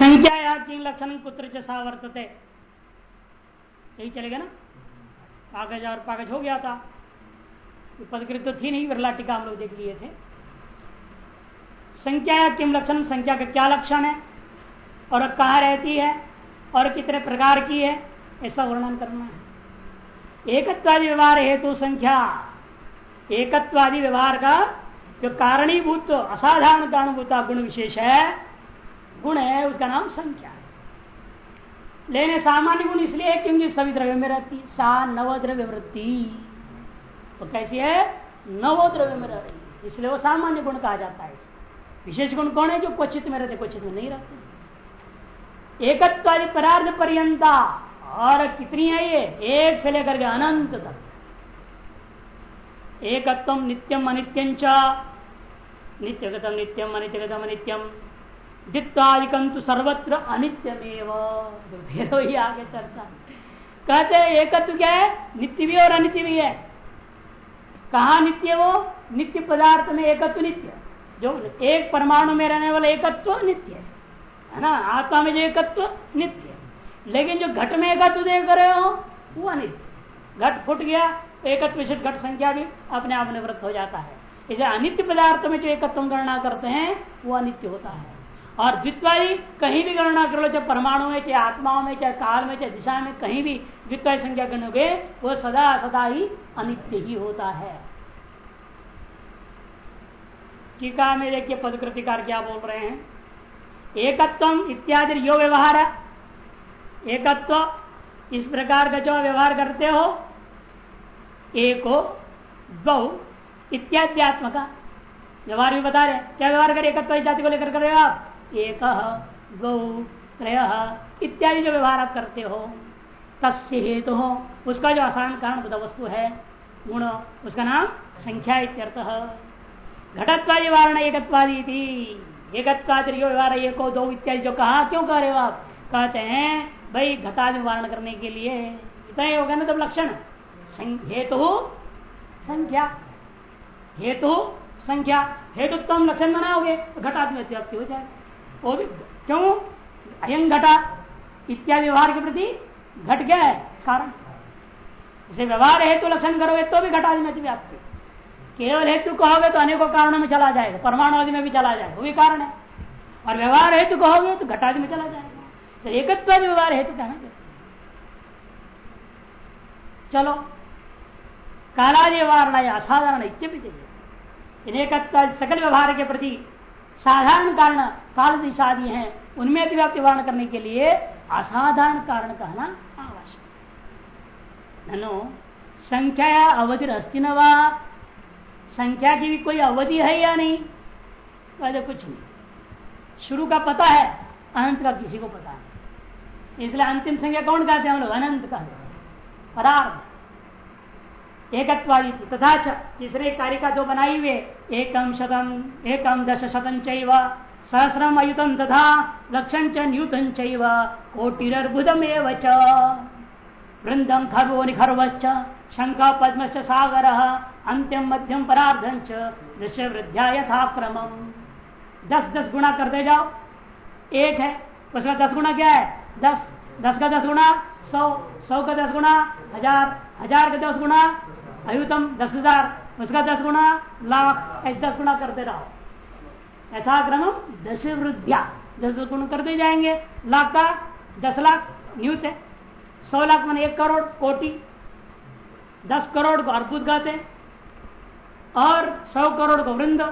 संख्या किन लक्षण कुत्र चसा वर्तते। यही चलेगा ना? कागज़ और कागज़ हो गया था। पदकृत तो थी नहीं, विरला टीका हम लोग देख लिए थे। संख्या या किम लक्षण? संख्या का क्या लक्षण है? और कहा रहती है? और कितने प्रकार की है? ऐसा वर्णन करना है। एकत्वादी व्यवहार हेतु संख्या। एकत्वादी व्यवहार का जो कारणीभूत, असाधारण कारणभूता गुण विशेष है गुण है, उसका नाम संख्या है। लेने सामान्य गुण इसलिए क्योंकि सभी द्रव्य में रहती सा, नवद्रव्य वृत्ति। तो कैसी है? नव द्रव्य में रह रही इसलिए वो सामान्य गुण कहा जाता है विशेष गुण कौन है? जो क्वचित में रहते, क्वचित में नहीं रहते। एकत्व परार्थ पर्यंता। और कितनी है ये? एक से लेकर के अनंत तक। एकत्व नित्यम अनित्यम च। नित्यगतम नित्यम अनित्यगतम अनित्यम द्वित्वादिकम तो सर्वत्र अनित्यमेव। भेदो ही आगे चलता। कहते एकत्व क्या है? नित्य भी और अनित्य भी है। कहा नित्य वो? नित्य पदार्थ में एकत्व नित्य जो एक परमाणु में रहने वाला एकत्व नित्य है। है ना? आत्मा में जो एकत्व नित्य है। लेकिन जो घट में एकत्व देख रहे हो, वो अनित्य घट फुट गया एकत्व विशिष्ट घट संख्या भी अपने आप निवृत्त हो जाता है। इसे अनित्य पदार्थ में जो एकत्व गणना करते हैं, वो अनित्य होता है। और द्वित्वादी कहीं भी गणना कर लो, चाहे परमाणु में, चाहे आत्माओं में, चाहे काल में, चाहे दिशा में, कहीं भी द्वित्वादी संख्या गणोगे वो सदा सदा ही अनित्य ही होता है। टीका में देखिए पदकृतिकार क्या बोल रहे हैं। एकत्व इत्यादि यो व्यवहार है, एकत्व, इस प्रकार का जो व्यवहार करते हो, एको बहु इत्याद्यात्मक। व्यवहार भी बता रहे क्या व्यवहार करे, एकत्व जाति को लेकर कर रहे हो आप? एक गौ, त्रय इत्यादि जो व्यवहार आप करते हो, तस्य हेतु हो उसका जो आसान कारण वस्तु है, गुण, उसका नाम संख्या इत्यर्थ। घटत्वादि वारण एकत्वादी थी एकत्वादि व्यवहार, एको, दो इत्यादि जो कहा, क्यों कह रहे हो आप? कहते हैं, भाई घटादि वारण करने के लिए। इतना ही होगा ना तब लक्षण? हेतु संख्या। हेतु संख्या। हेतु तो हम लक्षण बनाओगे तो घटादि में हो जाए वो भी क्यों? अयं घटा इत्यादि व्यवहार के प्रति घट गया है, कारण। इसे व्यवहार हेतु लक्षण करोगे तो भी घटादि में व्याप्ति। केवल हेतु कहोगे तो अनेकों कारणों में चला जाएगा, परमाणु आदि में भी चला जाएगा, वो भी कारण है। और व्यवहार हेतु कहोगे तो घटादि में चला जाएगा। तो एकत्व व्यवहार हेतु कहना चलो कालादि व्यवहार असाधारण इत्यपित सकल व्यवहार के प्रति साधारण कारण, काल दिशादि हैं, उनमें अतिव्याप्ति वारण करने के लिए असाधारण कारण कहना आवश्यक। ननो संख्या अवधि अस्ति न संख्या की भी कोई अवधि है या नहीं? पहले कुछ नहीं। शुरू का पता है, अनंत का किसी को पता नहीं। इसलिए अंतिम संख्या कौन कहते हैं हम लोग? अनंत कहते हैं। परार्थ एकत्वादी तथा तीसरे कार्य का जो बनाई हुए एकम शतम एकम दश शतम चैव सहस्रम अयुतम तथा लक्षण च न्यूतन चैव कोटिर्बुदम च। वृंदम खर्वो निखर्वश्च शंका पद्म सागर अंत्यम मध्यम परार्धन दश वृद्ध्या यथाक्रम दस दस गुणा करते जाओ। एक है, उसका दस गुणा क्या है? दस दस का दस गुणा सौ सौ का दस गुणा हज़ार हज़ार का दस गुणा अयुतम दस हज़ार। उसका दस गुणा लाख दस गुणा करते रहो। यथाक्रम दस वृद्धिया दस गुण करते जाएँगे। लाख का दस लाख, न्यूत है। सौ लाख मान एक करोड़, कोटि। दस करोड़ को अर्बुद गाते और सौ करोड़ को वृंद।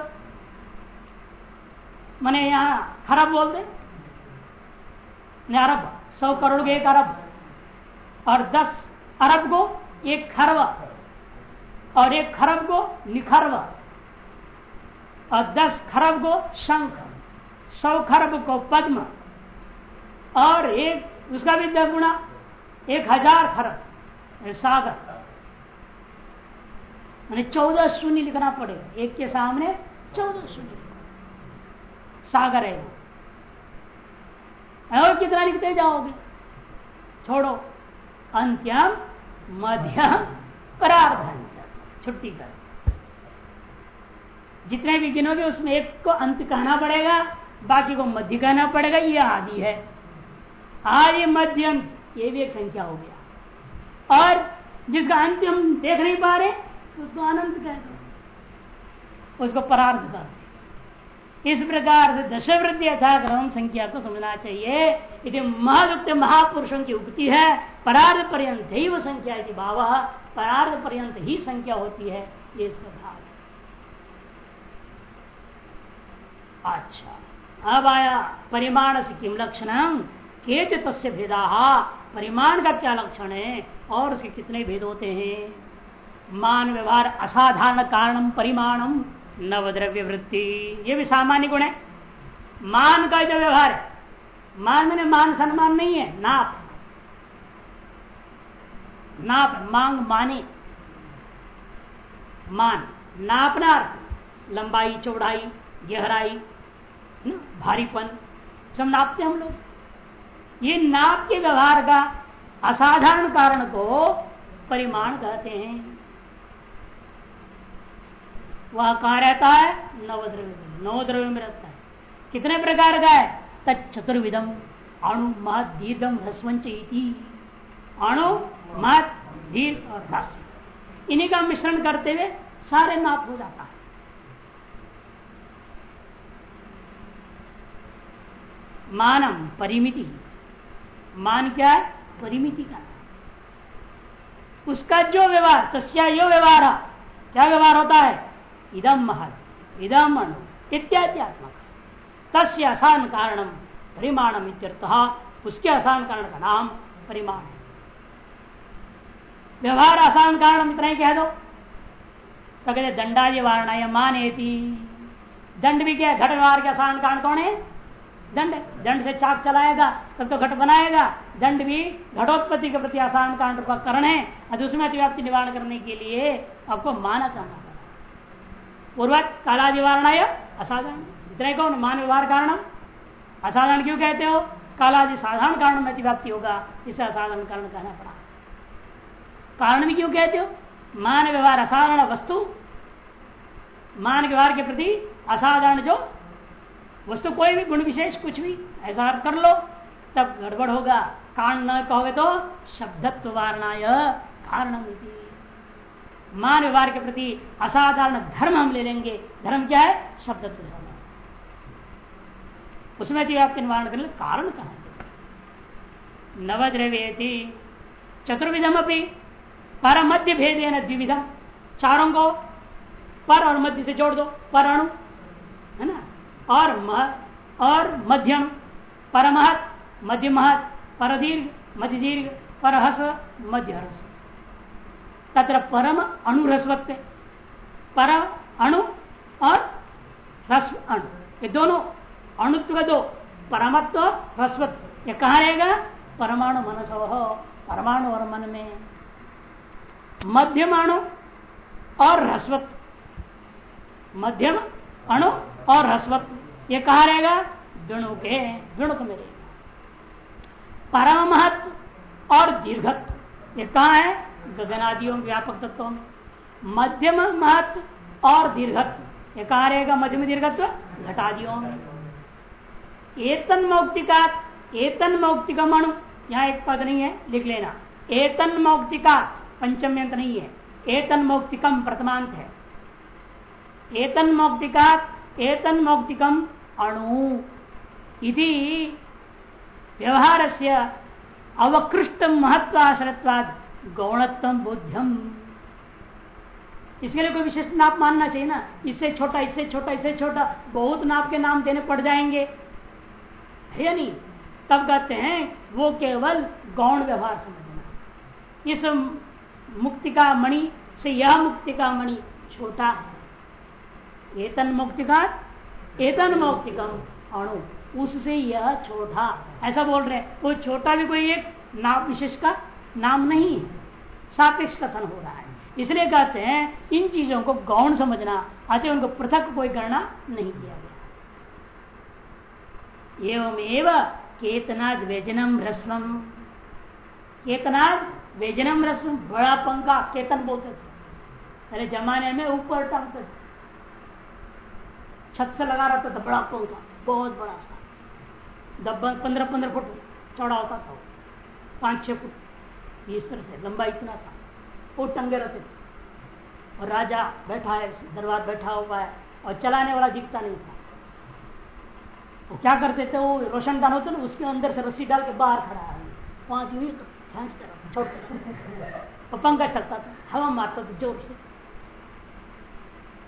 मैंने यहाँ खरब बोल दे अरब, सौ करोड़ को एक अरब। और दस अरब को एक खरब। और एक खरब को निखरव और दस खरब को शंख, सौ खरब को पद्म, और एक, उसका भी दस गुणा, एक हज़ार खरब सागर। मैंने चौदह शून्य लिखना पड़ेगा। एक के सामने चौदह शून्य। सागर है और कितना लिखते जाओगे? छोड़ो। अंत्यम, मध्यम, परार्धन। छुट्टी कर। जितने भी गिनोगे उसमें एक को अंत कहना पड़ेगा, बाकी को मध्य कहना पड़ेगा, ये आदि है। आदि मध्यम ये भी एक संख्या हो गया। और जिसका अंत हम देख नहीं पा रहे, उसको अनंत कह दो। उसको परार्थ कर इस प्रकार से दशवृद्धि यथाक्रम संख्या को समझना चाहिए। यदि महदुक्त महापुरुषों की उक्ति है परार्थ पर्यंत ही वो संख्या की भाव परार्थ पर्यंत ही संख्या होती है, ये इसका भाव अच्छा अब आया परिमाण से किम लक्षण? के तस्य भेदा। परिमाण का क्या लक्षण है? और उसके कितने भेद होते हैं? मान व्यवहार असाधारण कारणम परिमाणम नवद्रव्य वृत्ति ये भी सामान्य गुण है। मान का जो व्यवहार है, मान मैंने मान सम्मान नहीं है, नाप। नाप, मांग, माने। मान नापना लंबाई, चौड़ाई, गहराई भारीपन, सब नापते हम लोग। ये नाप के व्यवहार का असाधारण कारण को परिमाण कहते हैं। वह कहा रहता है? नवद्रव्य नवद्रव्य में रहता है। कितने प्रकार का है? तत्चतुर्विदम अणु महत दीर्घम रसवंच अणु महत दीर्घ और रस इन्हीं का मिश्रण करते हुए सारे नाप हो जाता है। मानम, परिमिति। मान क्या है? परिमिति का। उसका जो व्यवहार, तस्या यो व्यवहार, क्या व्यवहार होता है? इदम महत। इदम अणु। इत्यात्मक तस्य आसान कारणम परिमाणम उसके आसान कारण का नाम परिमाण है व्यवहार आसान कारण इतना ही कह दो। तो कहते दंडाजी वारणा माने दंड भी क्या, घट व्यवहार के आसान कारण कौन है? दंड दंड से चाक चलाएगा, तब तो घट बनाएगा। दंड भी घटोत्पत्ति के प्रति आसान कारण का करण है। उसमें अतिव्याप्ति निवारण करने के लिए आपको माना करना पूर्वक काला निवारण असाधारण। इतने कौन मान व्यवहार कारण असाधारण क्यों कहते हो? कालादि साधारण कारण में अतिव्याप्ति होगा, इसे असाधारण कारण कहना पड़ा। कारण भी क्यों कहते हो? मान व्यवहार असाधारण वस्तु, मान व्यवहार के प्रति असाधारण जो वस्तु, कोई भी गुण विशेष कुछ भी, ऐसा कर लो, तब गड़बड़ होगा। कारण न कहोगे तो शब्दत्व वारणाय कारण मान व्यवहार के प्रति असाधारण धर्म हम ले लेंगे। धर्म क्या है? शब्द धर्म। उसमें व्याप्ति निवारण करने कारण कहा नवद्रव्य चतुर्विधम अपनी पर मध्य भेद है द्विविधम चारों को पर और मध्य से जोड़ दो। पर अणु, है ना? और मह और मध्यम। परमहत मध्य महत पर दीर्घ मध्य दीर्घ पर हस मध्य हस तत्र परम अणुरसवत्व परम अणु और रस अणु। ये दोनों अणुत्व दो, परमत्व रसवत्व ये कहा रहेगा? परमाणु मनस। परमाणु और मन में। मध्यम अणु और रसवत्व मध्यम अणु और रसवत्व ये कहा रहेगा? गुणों के गुणक में रहेगा। परम महत्व और दीर्घत्व। ये कहा है? गगनादियों, व्यापक तत्वों में। मध्यम महत्व और दीर्घत्व। कहा रहेगा मध्यम दीर्घत्व? घटादियों में। एतन मौक्तिका एतन मौक्तिका मणु, यहाँ एक पद नहीं है, लिख लेना। एतन मौक्तिका, पंचम यंत्र नहीं है। एतन मौक्तिकम प्रथमांत है। एतन मौक्तिका, एतन मौक्तिकम अणु। इति व्यवहार से अवकृष्ट महत्वाश्रत्वाद गौणत्म बुद्धम इसके लिए कोई विशिष्ट नाप मानना चाहिए ना। इससे छोटा इससे छोटा इससे छोटा, बहुत नाप के नाम देने पड़ जाएँगे। है नहीं? तब कहते हैं, वो केवल गौण व्यवहार समझना। इस मुक्ति का मणि से यह मुक्ति का मणि छोटा है। एतन मुक्ति का एतन मौक्तिकम, अणु, उससे यह छोटा। ऐसा बोल रहे हैं। वो छोटा भी कोई एक नाप विशेष का नाम नहीं सापेक्ष कथन हो रहा है। इसलिए कहते हैं, इन चीज़ों को गौण समझना, अतः उनको पृथक कोई गणना नहीं किया गया। एवं एवं केतनाद व्यजनम रस्वम केतनाद व्यजनम रस्वम बड़ा पंखा, केतन बोलते थे। पहले जमाने में ऊपर टांगते छत से लगा रहता था बड़ा पंखा, बहुत बड़ा सा। पंद्रह पंद्रह फुट चौड़ा होता था पाँच, छह फुट। तरह से, लंबा इतना सा वो टंगे रहते थे। और राजा बैठा है दरबार बैठा हुआ है, और चलाने वाला दिखता नहीं था। वो क्या करते थे, वो रोशनदान होते ना, उसके अंदर से रस्सी डाल के बाहर खड़ा है। पाँच हुई खींचते छोड़ते पंखा चलता था, हवा मारता था ज़ोर से।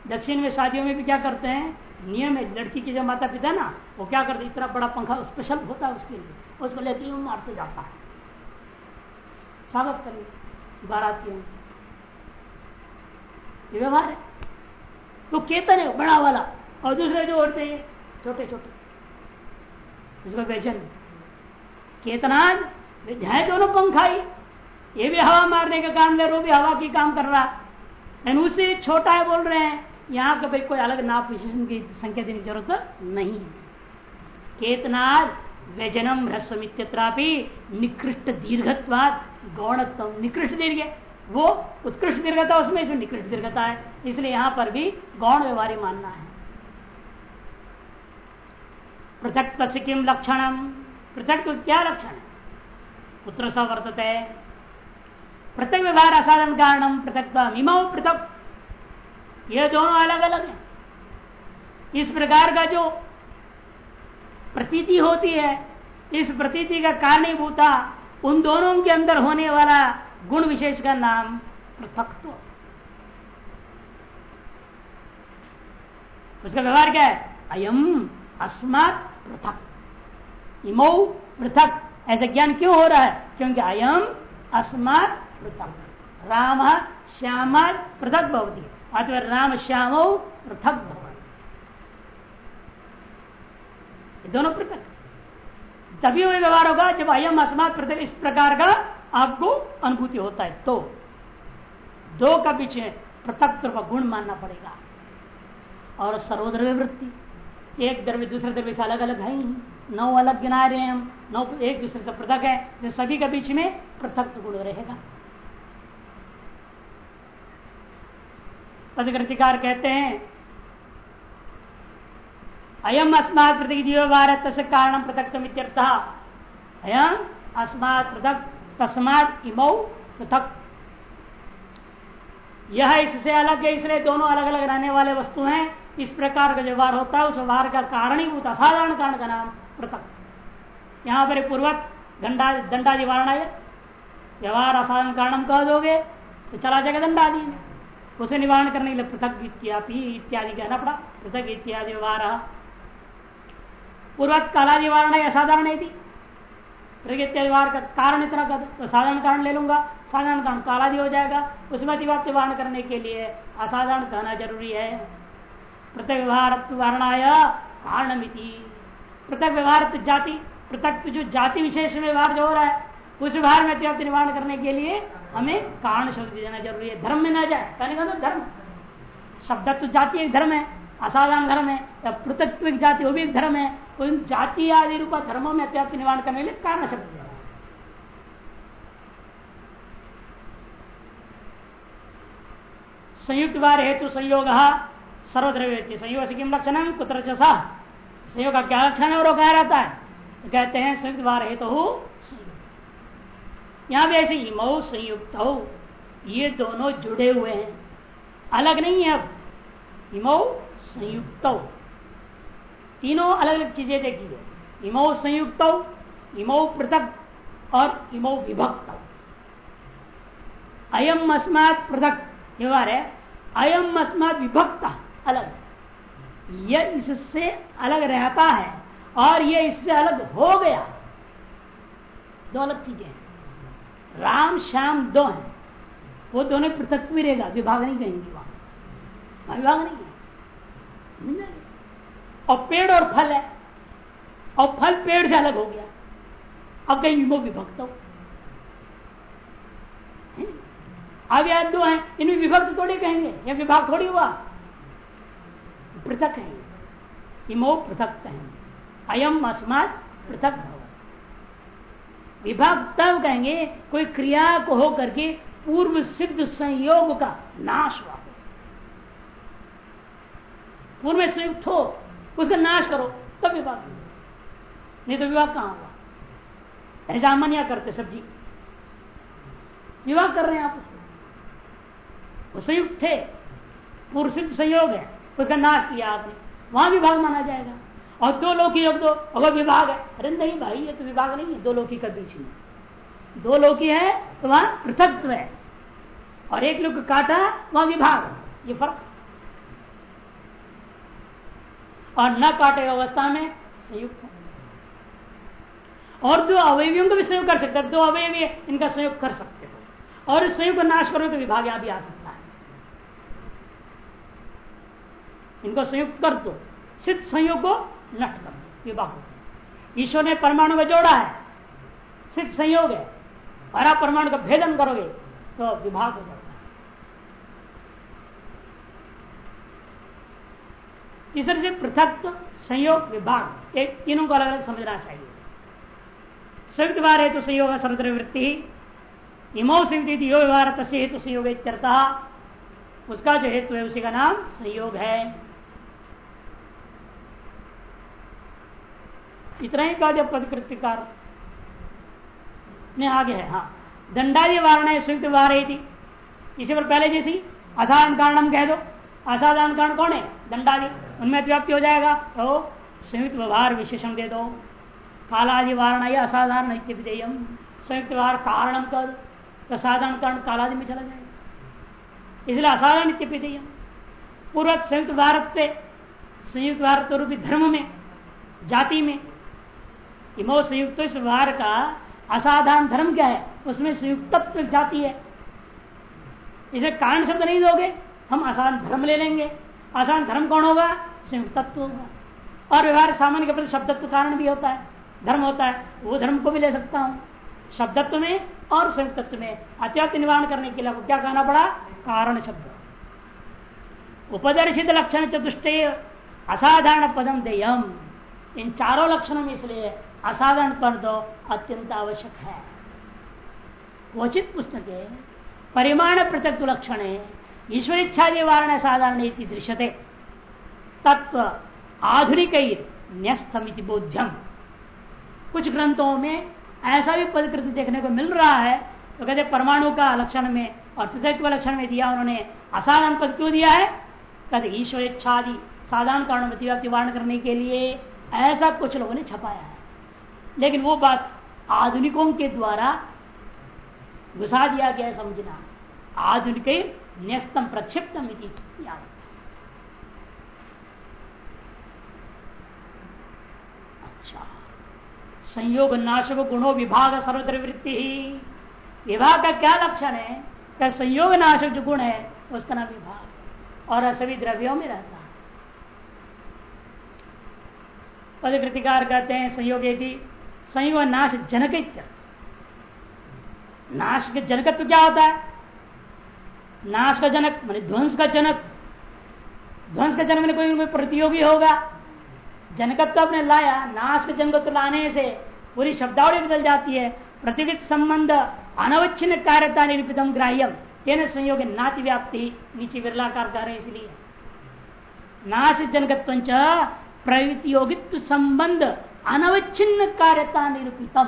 दक्षिण में शादियों में भी क्या करते हैं, नियम है, लड़की के जो माता पिता ना, वो क्या करते इतना बड़ा पंखा स्पेशल होता है उसके लिए, उसको लेके मारते जाता है। स्वागत करेंगे बारातियों ये व्यवहार है। तो केतन है, बड़ा वाला, और दूसरे जो उड़ते हैं छोटे छोटे इसको बेचन केतनाद है दोनों पंखाई ये भी हवा मारने के कारण वो भी हवा की काम कर रहा। है उसे छोटा है बोल रहे हैं, यहाँ का भाई कोई अलग नाप विशेषण की संख्या देने की ज़रूरत नहीं केतनाद व्यजनम ह्रस्वमित्रापि निकृष्ट दीर्घत्वाद गौणत्व निकृष्ट दीर्घ वो उत्कृष्ट दीर्घता उसमें इसमें निकृष्ट दीर्घता है। इसलिए यहाँ पर भी गौण व्यवहारी मानना है। पृथक किम लक्षण? पृथक क्या लक्षण है? पुत्र स वर्तते। पृथक व्यवहार असाधन कारणम पृथक इमो पृथक। ये दोनों अलग अलग है। इस प्रकार का जो प्रतीति होती है, इस प्रतीति का कारणीभूता उन दोनों के अंदर होने वाला गुण विशेष का नाम पृथकत्व। उसका व्यवहार क्या है? अयम अस्मात पृथक। इमो पृथक। ऐसा ज्ञान क्यों हो रहा है? क्योंकि अयम अस्मात पृथक। राम श्याम पृथक भवती। अथवा राम श्यामो पृथक दोनों पृथक। तभी वह व्यवहार होगा जब अयम अस्मात पृथक इस प्रकार का आपको अनुभूति होता है। तो दो का पीछे पृथक का गुण मानना पड़ेगा। और सर्वद्रव्य वृत्ति। एक द्रव्य दूसरे द्रव्य से अलग अलग है ही। नौ अलग गिना रहे हैं हम। नौ एक दूसरे से पृथक है। जो सभी के बीच में पृथक गुण रहेगा। पदकृतिकार कहते हैं अयम अस्मात पृथक जीव भारत कारण पृथक अयम अस्मात पृथक तस्मात इमो पृथक। यह इससे अलग है, इसलिए दोनों अलग अलग रहने वाले वस्तु हैं। इस प्रकार का व्यवहार होता है, उस व्यवहार का कारण ही होता साधारण कारण का नाम पृथक। यहाँ पर पूर्वक दंडा दंडादि वारणा व्यवहार असाधारण कारण कह दोगे तो चला जाएगा दंडादि उसे निवारण करने के लिए पृथक इत्यादि कहना पड़ा। पृथक इत्यादि व्यवहार। पूर्वक कालादि वारणा असाधारण है व्यवहार का कारण इतना कर तो साधारण कारण ले लूँगा। साधारण कारण कालादि हो जाएगा। उसमें अतिवाद निवारण करने के लिए असाधारण कहना ज़रूरी है। प्रत्येक व्यवहार वारणाय कारणमिति। पृथक व्यवहार जाति पृथक जो जाति विशेष व्यवहार जो हो रहा है, उस व्यवहार में अतिव्याप्ति निवारण करने के लिए हमें कारण शब्द देना ज़रूरी है। धर्म में ना जाए। कहने का धर्म। शब्द तो जाति एक धर्म है। असाधारण धर्म है, या पृथक जाति, वो भी एक धर्म है। तो इन जाति आदि रूप धर्मों में अत्याप्ति निवारण करने के लिए कारण शब्द दिया संयुक्त बार हेतु संयोग सर्वद्रव्य संयोग से किम लक्षण? कुत्र चसा संयोग का क्या लक्षण है? और कहा रहता है? तो कहते हैं संयुक्त बार हेतु हो यहाँ भी ऐसे इमो संयुक्त। हो ये दोनों जुड़े हुए हैं। अलग नहीं है अब। इमो संयुक्त। तीनों अलग अलग चीज़ें देखी है इमो संयुक्त, इमो पृथक और इमो विभक्त। अयम अस्मात पृथक व्यवहार है, अयम अस्मात विभक्त, अलग। यह इससे अलग रहता है और यह इससे अलग हो गया। दो अलग चीज़ें हैं। राम, श्याम दो हैं। वो दोनों पृथक भी रहेगा विभाग नहीं कहेंगे वहाँ। विभाग नहीं और पेड़ और फल है। और फल पेड़ से अलग हो गया। अब कहीं विभो विभक्त हो। अब यार दो हैं इनमें विभक्त थोड़ी कहेंगे। या विभाग थोड़ी हुआ। पृथक है। इमो पृथक कहेंगे। अयम अस्मात पृथक विभाग तब कहेंगे, कोई क्रिया को हो करके पूर्व सिद्ध संयोग का नाश हुआ। पूर्व संयुक्त हो। उसका नाश करो, तब विभाग नहीं तो विभाग कहाँ हुआ ऐसा अमनिया करते सब्ज़ी। विवाह कर रहे हैं आप वो संयुक्त थे सिद्ध संयोग है। उसका नाश किया आपने। वहाँ विभाग माना जाएगा। और दो लोकी योग दो अगर विभाग है। अरे नहीं भाई, ये तो विभाग नहीं है, दो लोकी का बीच में। दो लोकी है तो वहाँ पृथकत्व है। और एक लोग काटा, वहाँ विभाग ये फ़र्क और न काटे अवस्था में संयुक्त और दो अवयवियों को भी संयोग कर सकते दो अवयवी इनका संयोग कर सकते हो। और इस संयोग को नाश करो तो विभाग यहाँ भी आ सकता है। इनको संयुक्त कर दो। सिद्ध संयोग को नष्ट कर दो। विभाग ईश्वर ने परमाणु को जोड़ा है। सिद्ध संयोग है। आप परमाणु का भेदन करोगे तो विभाग हो जाता है तीसरे से पृथक संयोग विभाग एक तीनों को अलग अलग समझना चाहिए। संयुक्त व्यवहार हेतु संयोग सर्वत्र वृत्ति। इमो संयुक्त योग व्यवहार तस्य हेतु संयोग उसका जो हेतु है, उसी का नाम संयोग है। इतना ही कहा, जब पदकृतिकार ने आगे है हाँ। दंडादि वारण संयुक्त व्यवहार इसी पर पहले जैसी असाधारण कारण हम कह दो। असाधारण कारण कौन है? दंडादि। उनमें व्याप्ति हो जाएगा। तो संयुक्त व्यवहार विशेषण दे दो। कालादि वारण या असाधारण विधेयम संयुक्त व्यवहार कारण कर तो साधारण कारण, कालादि में चला जाएगा। इसलिए असाधारण इत्यपिधेयम पूर्व संयुक्त भारत पे, संयुक्त भारत रूपी धर्म में, जाति में, इमो संयुक्त इस व्यवहार का असाधारण धर्म क्या है? उसमें संयुक्त जाति है। इसे कारण शब्द नहीं दोगे, हम आसान धर्म ले लेंगे। आसान धर्म कौन होगा? संयुक्त तत्व होगा और व्यवहार सामान्य के प्रति शब्दत्व कारण भी होता है। धर्म होता है, वो धर्म को भी ले सकता हूँ। शब्दत्व में और संयुक्त में अत्यात्म निवारण करने के लिए क्या कहना पड़ा? कारण शब्द। उपदर्शित लक्षण चतुष्ट असाधारण पदम देयम। इन चारों लक्षणों में इसलिए असाधारण पद दो अत्यंत आवश्यक है। क्वचित पुस्तक परिमाण पृथक लक्षण ईश्वर इच्छा निवारण साधारण दृश्यते। तत्व आधुनिक बोध्यम। कुछ ग्रंथों में ऐसा भी पदकृति देखने को मिल रहा है तो कहते परमाणु का लक्षण में और पृथक लक्षण में दिया उन्होंने असाधारण पद क्यों दिया है? कहते ईश्वर इच्छादि साधारण कारण वारण करने के लिए ऐसा कुछ लोगों ने छपाया है। लेकिन वो बात आधुनिकों के द्वारा घुसा दिया गया समझना। आधुनिक न्यस्तम प्रक्षिप्तम याद संयोग नाशक गुणों विभाग सर्वत्र वृत्ति ही। विभाग का क्या लक्षण है? क्या संयोग नाशक जो गुण है, उसका नाम विभाग। और सभी द्रव्यों में रहता है। पदकृतिकार कहते हैं संयोग यदि संयोग नाश जनक नाश के जनकत्व तो क्या होता है? नाश का जनक, मान ध्वंस का जनक। ध्वंस का जनक में कोई प्रतियोगी होगा। जनकत्व आपने लाया, नाश के जनकत्व लाने से पूरी शब्दावली बदल जाती है। प्रतिवित संबंध अनवच्छिन्न कार्यता निरूपितम ग्राह्यम। तेन संयोग नाति व्याप्ति, नीचे विरलाकार कर रहे इसलिए। नाश जनकत्व प्रवृत्तियोगित्व संबंध अनवच्छिन्न कार्यता निरूपितम।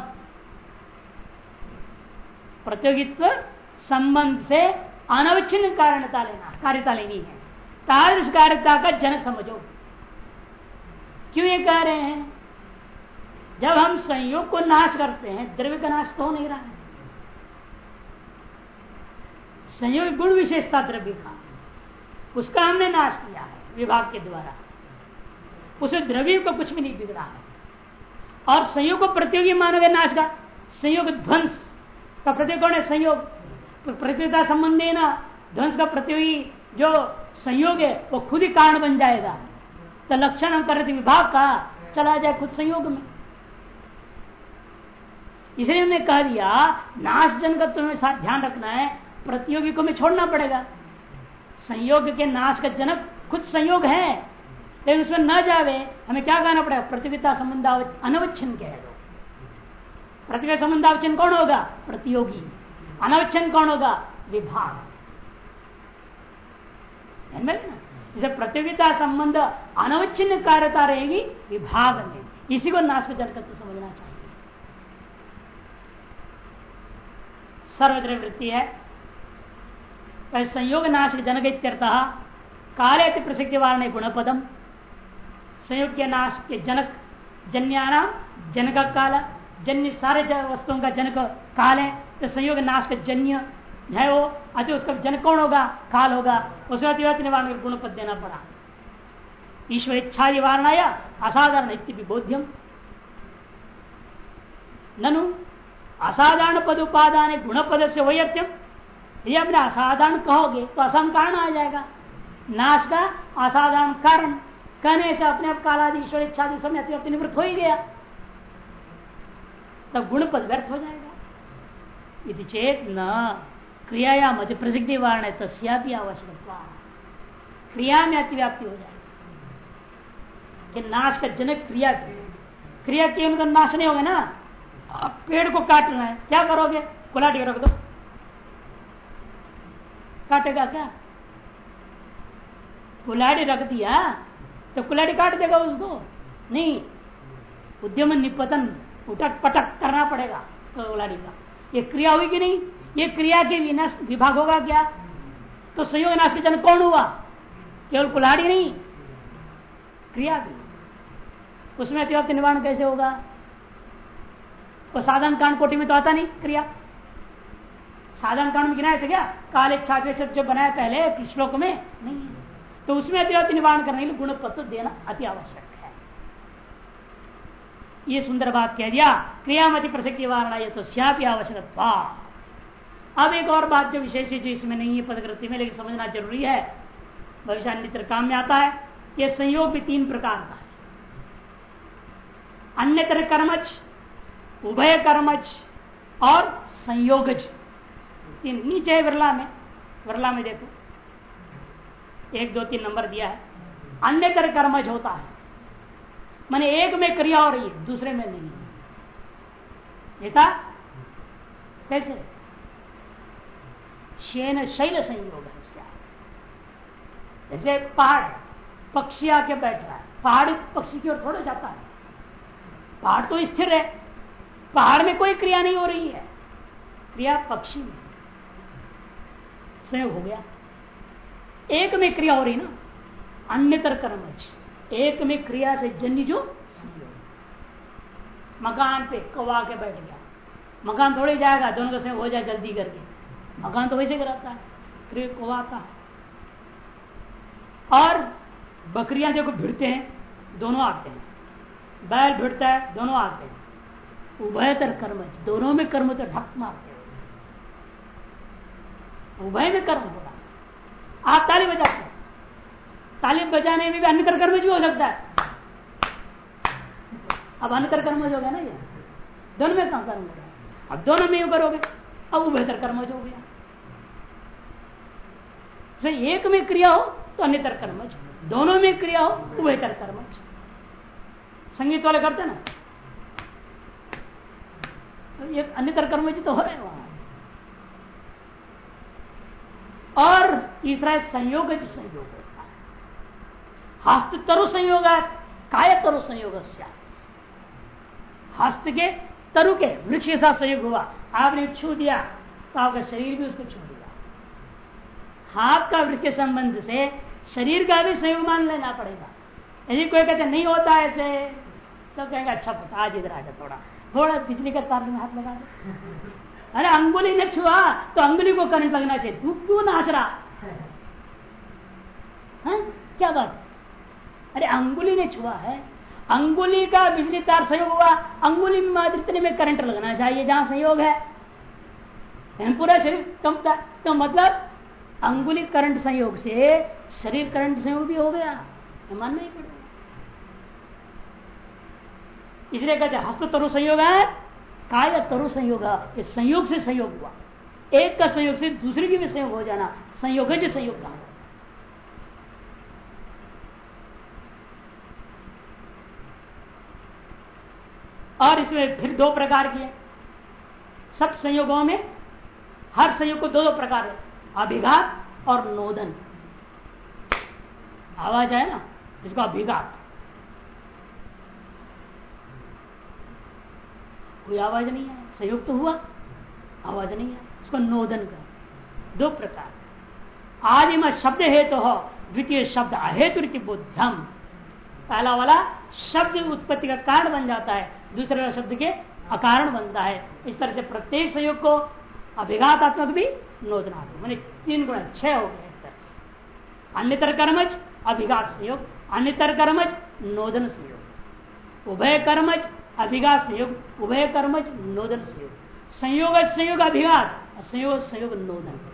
प्रतियोगित्व संबंध से अनवच्छिन्न कारणता लेना, कार्यता लेनी है। तादृश कार्यता का जनक समझो क्यों ये कह रहे हैं? जब हम संयोग को नाश करते हैं, द्रव्य का नाश तो नहीं रहा है। संयोग गुण विशेषता द्रव्य का। उसका हमने नाश किया है, विभाग के द्वारा। उसे द्रव्य को कुछ भी नहीं बिगड़ा है। और संयोग को प्रतियोगी मानोगे नाश का? संयोग ध्वंस का प्रतीक कौन है? संयोग। प्रतियोगिता संबंधी ना, ध्वंस का प्रतियोगी जो संयोग है, वो खुद ही कारण बन जाएगा। तो लक्षण हम कर रहे थे विभाग का, चला जाए खुद संयोग में। इसलिए हमने कह दिया नाश जनकत्व में साथ ध्यान रखना है प्रतियोगी को में छोड़ना पड़ेगा। संयोग के नाश का जनक खुद संयोग है, लेकिन उसमें न जावे, हमें क्या कहना पड़ेगा? प्रतियोगिता संबंध अनवच्छिन्न कह दो प्रतियोगिता संबंधावचन कौन होगा? प्रतियोगी। अनवच्छन कौन होगा? विभाग। जैसे प्रतियोगिता संबंध अनवच्छिन्न कार्यता रहेगी विभाग में इसी को नाश जनक समझना चाहिए। सर्वत्र वृत्ति है संयोग नाश जनक इत्यर्थ काले अति प्रसिद्धि वारण गुणपदम। संयोग के नाश के जनक जन्याना जनक काल जन्य सारे वस्तुओं का जनक काल। है तो संयोग नाश का जन्य है वो? अति उसका जनक कौन होगा? काल होगा। उसके बाद निवारण गुण पद देना पड़ा। ईश्वर इच्छा निवारण आया असाधारण बोध्यम ननु, असाधारण पद उपादान गुण पद से वही अत्यम यदि अपने असाधारण कहोगे तो असम कारण आ जाएगा? नाश का असाधारण कारण। कहने से अपने आप कालादि ईश्वर इच्छा समय अति निवृत्त हो ही गया। तब गुण पद व्यर्थ हो जाएगा। चेत न क्रिया या मध्य प्रसिद्धि वारण है तस्यापि आवश्यकता। क्रिया में अतिव्याप्ति हो जाएगी नाश का जनक क्रिया क्रिया के उनका नाश नहीं होगा ना? पेड़ को काटना है। क्या करोगे? कुलाटी रख दो। काटेगा क्या? कुलाड़ी रख दिया? तो कुलाड़ी काट देगा उसको। नहीं। उद्यम निपतन उठक पटक करना पड़ेगा कुलाड़ी का। ये क्रिया हुई कि नहीं? ये क्रिया के विनाश विभाग होगा क्या? तो संयोग नाश के जन कौन हुआ? केवल कुल्हाड़ी नहीं, क्रिया भी उसमें अतिव्याप्त निवारण कैसे होगा? वो साधारण कांड कोटि में तो आता नहीं, क्रिया। साधारण कांड में गिनाया था क्या? काले छात्र जो बनाया पहले श्लोक में, नहीं। तो उसमें अतिव्याप्त निवारण करने के लिए गुण पत्र देना अति आवश्यक है। ये सुंदर बात कह दिया। क्रियामति प्रसक्ति वारणा ये तो श्यापी आवश्यक अब एक और बात जो विशेष है, जो इसमें नहीं है पदकृति में, लेकिन समझना ज़रूरी है भविष्य मित्र काम में आता है यह संयोग भी तीन प्रकार का है। अन्यतर कर्मच, उभय कर्मच और संयोगज। तीन, नीचे है विरला में विरला में देखो। एक, दो, तीन नंबर दिया है। अन्य तरह कर्मज होता है। मैंने एक में क्रिया हो रही है, दूसरे में नहीं। देखा कैसे? शेन शैल संयोग जैसे पहाड़, पक्षी आके बैठ रहा है। पहाड़ पक्षी की ओर थोड़ा जाता है। पहाड़ तो स्थिर है। पहाड़ में कोई क्रिया नहीं हो रही है। क्रिया पक्षी में। संयोग हो गया। एक में क्रिया हो रही ना, अन्यतर कर्म एक में क्रिया से जन्य जो मकान पे कवा के बैठ गया। मकान थोड़े जाएगा, दोनों का संयोग हो जाए जल्दी करके। मकान तो वैसे कराता है क्रिया कवाता है। और बकरियाँ देखो भिड़ते हैं, दोनों आते हैं। बैल भिड़ता है, दोनों आते हैं। उभयतर कर्म दोनों में कर्म तो ढक मारते हैं। उभय में कर्म होगा आप ताली बजाते हैं। ताली बजाने में भी अन्य कर्म भी हो सकता है। अब अन्य कर्म हो गया ना ये। दोनों में कहा कर्म होगा? अब दोनों में करोगे। अब उभयतर कर्म हो गया। तो एक में क्रिया हो तो अन्यतर कर्मज दोनों में क्रिया हो उभयतर कर्मज संगीत वाले करते ना? तो एक अन्यतर कर्मज तो हो रहे वहाँ। और तीसरा संयोग संयोग होता है हस्त तरु संयोग काय तरु संयोग हस्त के तरु के वृक्ष के साथ संयोग हुआ। आपने छू दिया तो आपका शरीर भी उसको छू दिया। हाथ का वृक्ष के संबंध से शरीर का भी संयोग मान लेना पड़ेगा। यदि कोई कहते, नहीं होता ऐसे तो कहेंगे अच्छा पता आज इधर आ जा थोड़ा। थोड़ा बिजली का तार में हाथ लगा दे। अरे, अंगुली ने छुआ तो अंगुली को करंट लगना चाहिए। तू क्यों नाच रहा? है? क्या बात अरे, अंगुली ने छुआ है अंगुली का बिजली तार संयोग हुआ। अंगुली में इतने में करंट लगना चाहिए, जहाँ संयोग है। पूरा शरीर? कंपता तो मतलब अंगुली करंट संयोग से शरीर करंट संयोग भी हो गया। मानना ही पड़ेगा। इसलिए कहते हस्त तरु संयोग है काय तरु संयोग इस संयोग से संयोग हुआ। एक का संयोग से दूसरे की भी संयोग हो जाना। संयोग संयोग कहा और इसमें फिर दो प्रकार की है। सब संयोगों में हर संयोग को दो दो प्रकार है। अभिघात और नोदन। आवाज़ है ना? इसको अभिघात। कोई आवाज़ नहीं है? संयुक्त तो हुआ। आवाज़ नहीं है। उसको नोदन कर दो प्रकार। आदि में शब्द हेतु तो हो, द्वितीय शब्द अहेतु बुद्धम पहला वाला शब्द उत्पत्ति का कारण बन जाता है, दूसरे शब्द के अकारण बनता है। इस तरह से प्रत्येक संयोग को अभिघातात्मक भी नोदनात्मक मैंने तीन गुण छह हो गए अन्यतर कर्मज, अभिघात संयोग। अन्यतर कर्मज, नोदन संयोग। उभय कर्मज, अभिघात संयोग। उभय कर्मज, नोदन संयोग। संयोग संयोग, अभिघात। संयोग संयोग, नोदन।